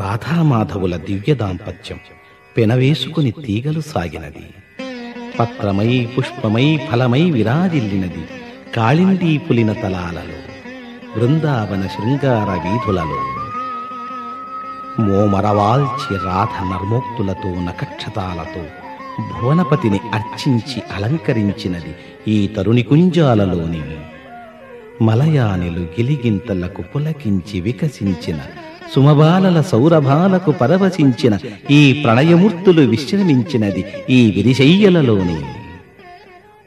రాధామాధవుల దివ్య దాంపత్యం పెనవేసుకుని తీగలు సాగినది. పత్రమై పుష్పమై ఫలమై విరాజిల్లినది కాళిందీ పులిన తలాలలో బృందావన శృంగార వీధులలో. మోమరవాల్చి రాధ నర్మోక్తులతో నకక్షతాలతో భువనపతిని అర్చించి అలంకరించినది ఈ తరుణి కుంజాలలోని. మలయానిలు గిలిగింతలకు పులకించి వికసించిన సుమబాలల సౌరభాలకు పరవశించిన ఈ ప్రణయమూర్తులు విశ్రమించినది ఈ విరిశయ్యలలోనే.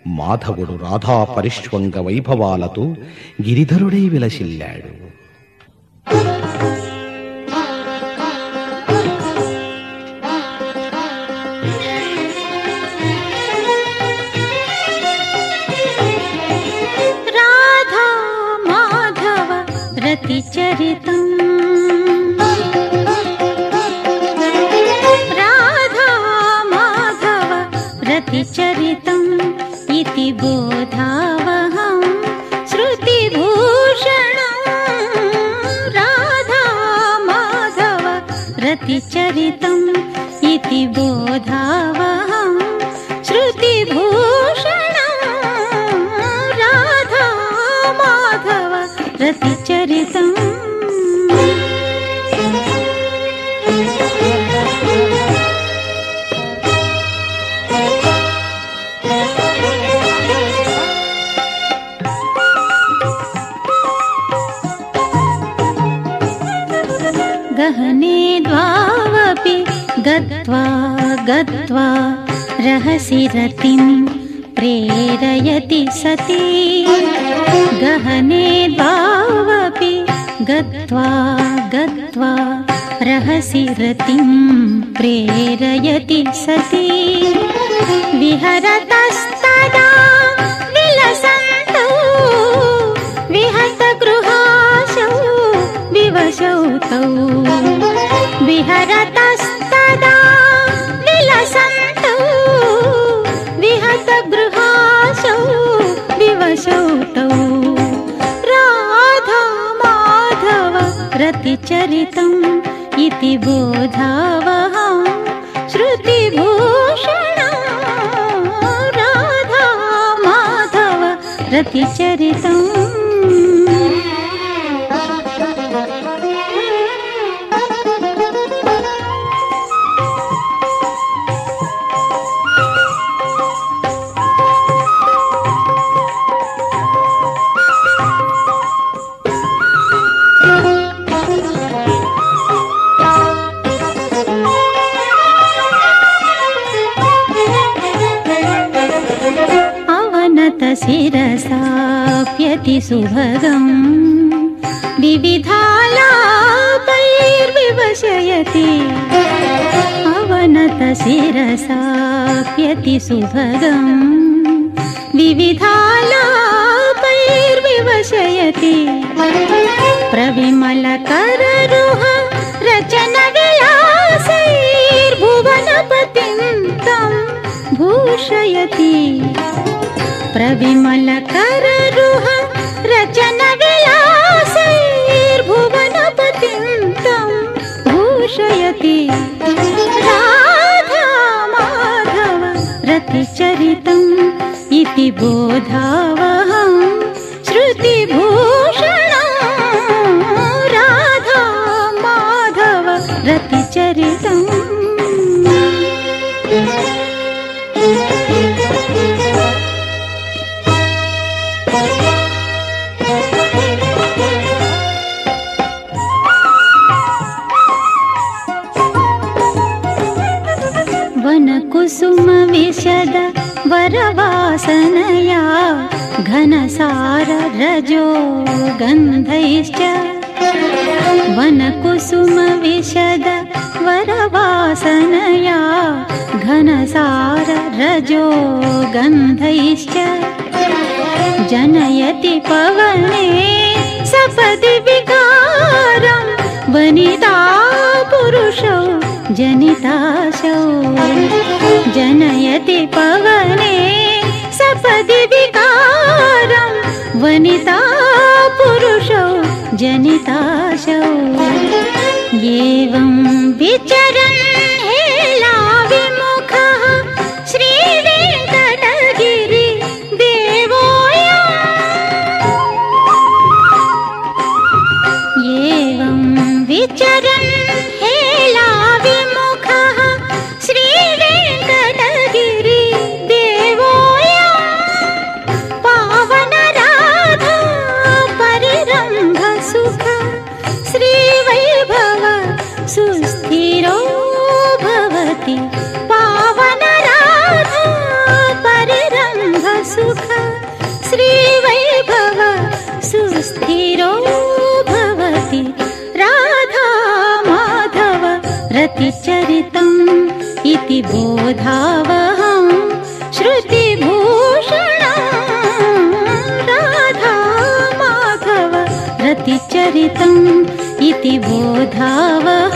మాధవుడు రాధా పరిష్వంగ వైభవాలతో గిరిధరుడై విలసిల్లాడు. రాధా మాధవ రతి చరితం रतिचरितम् इति बोधावहम् श्रुतिभूषणम् राधा माधव रतिचरितम् इति बोधावहम् श्रुतिभूषणम् राधा माधव रतिचरितम् गहने द्वावपि गत्वा गत्वा रहसि रतिं प्रेरयति सती। गहने द्वावपि गत्वा गत्वा रहसि रतिं प्रेरयति सती। विहरतस्तदा इति बोधावहम् श्रुतिभूषणम् राधा माधव रतिचरितम् अवनत शिरसाप्यति सुभगम्। विविधालापैर्विवशयति अवनत शिरसाप्यति सुभगम्। विविधालापैर्विवशयति प्रविमलकररुह रचन विलासैर्भुवनपतिं तं भूषयति प्रविमलकररुह रचन विलासैर्भुवनपतिं तं भूषयति। राधा माधव रतिचरितम् इति बोधावहम् श्रुतिभूषणम् राधा माधव रतिचरितम् विशद वरवासनया घनसार रजो गन्धैश्च वनकुसुम विशद वरवासनया घनसार रजो गन्धैश्च जनयति पवने सपदि विकारं वनिता पुरुषौ जनिताशौ। जनयति पवने सपदि विकारं। वनिता पुरुषौ जनिताशौ। एवं विचरन् हेला विमुखः श्रीवेङ्कटगिरि देवोऽयम् एवं विचरन् सुख श्रीवैभव सुस्थिरो भवति। राधा माधव रतिचरितम् इति बोधावहम् श्रुतिभूषणम् राधा माधव रतिचरितम् इति बोधावहम्